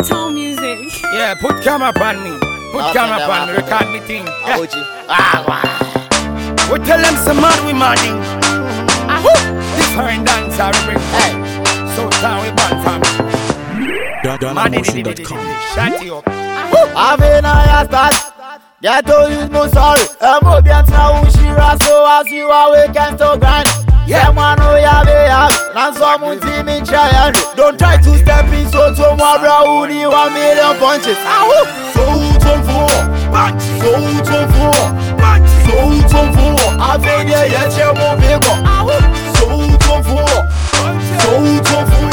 Soultown music. Yeah, put camera upon me. Put Okay, camera then, upon me. okay, Record me thing. Yeah. Abuji. Ah, wow. We tell them some man we money. This foreign dance I bring. Hey, So town we born from. Money di di di di di. Shut you up. Ave na ya start. Get to use no sorry. Emo bien na ushira so as you are we can still grind. Yeah, man, oh yeah, be ya. Now some team in try Don't try to step in so to my bro. Who need one million punches? Ahoo. So to for. Punch. So to for. Punch. So to for. Ave na ya chemo bego. Ahoo. So to for. So to for.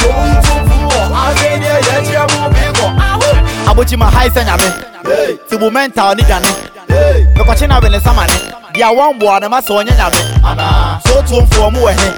So to for. Ave na ya chemo bego. Ahoo. Abochi ma high senya me. Ti bu mental ni dane. Mekɔkye na wele sama ne. Dia wɔn boa ne ma sɛ ɔnyɛ nyame. So tuomfoɔ mu wɔ he.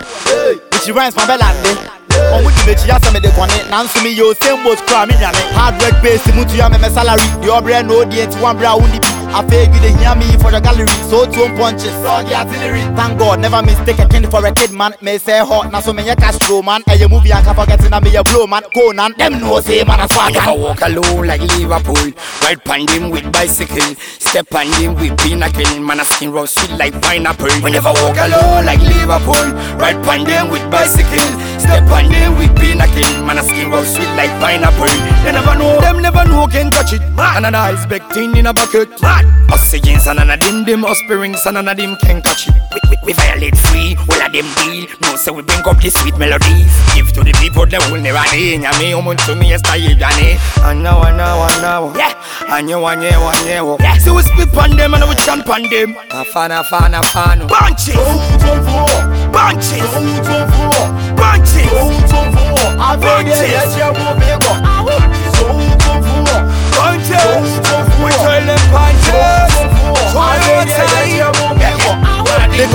Ichi rhymes ma bɛlande. Ɔmo di m'akyi asɛ mede kɔne nanso meyɛ osɛm boat kora me nwane hard work base mu me mɛ salary. Deɛ ɔbrɛ na ɔdie nti woambrɛ a wonni bi afei you dey hear me for your gallery so tuom punches all the artillery thank god never mistake a king for a kid man me say hot na so menyɛ castro man ɛyɛ movie anka forget na meyɛ blow man conan dem know say man as I never fuck walk alone like Liverpool. Ride pan him with bicycle. Step on him with pinnacle. Man, a skin roll sweet like pineapple. We never walk alone like Liverpool. Ride pan him with bicycle. Step on him with pinnacle. Man, a skin roll sweet like pineapple. They never know. Them never know can touch it. Man, and an iceberg thing in a bucket. Man, us against and a dim dim. Us springs and a dim can catch it. We, we, we violate free. All of them deal. No, so we bring up the sweet melodies. Give to the people that will never need. Nyame umuntu mi estaye jane. Anya wana wana. Yeah. Anya wanye wanye. Yeah. So we spit on them and we chant on them. Afana afana afana. Bunch it. Bunch it. Bunch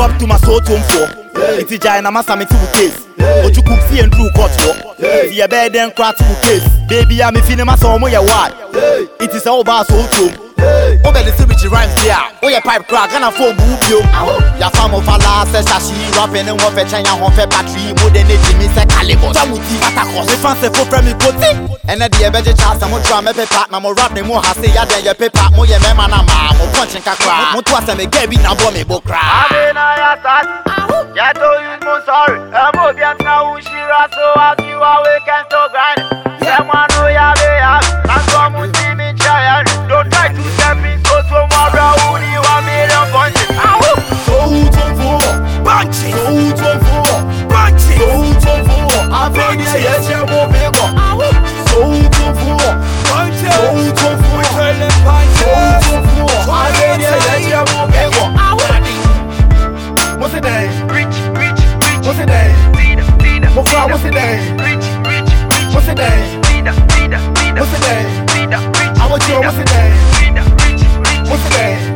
up to my soul tone for. Iti jai na masa me ti case. Oju cook see and through court wo. Ti ye bed then crack to case. Baby I'm feeling my soul mo ye why. It is all about soul tone. O be the rich rhymes here. O ye pipe crack and a phone boo bio. Ya fam of ala se shashi rapping and one fe chanya hon fe battery mo de ne jimi se caliber. Samuti atakos. Me fan se fo from me koti. Ene de ye beje cha sa mo drum me pepa na mo rap ne mo ha se ya den ye pepa mo ye me man na ma mo punch nka kra. Mo to ase me get bi na bo me bo kra. Ave na ya start. Yeah, to you no sorry. I'm obian na ushira so as you are we can still grind. What's the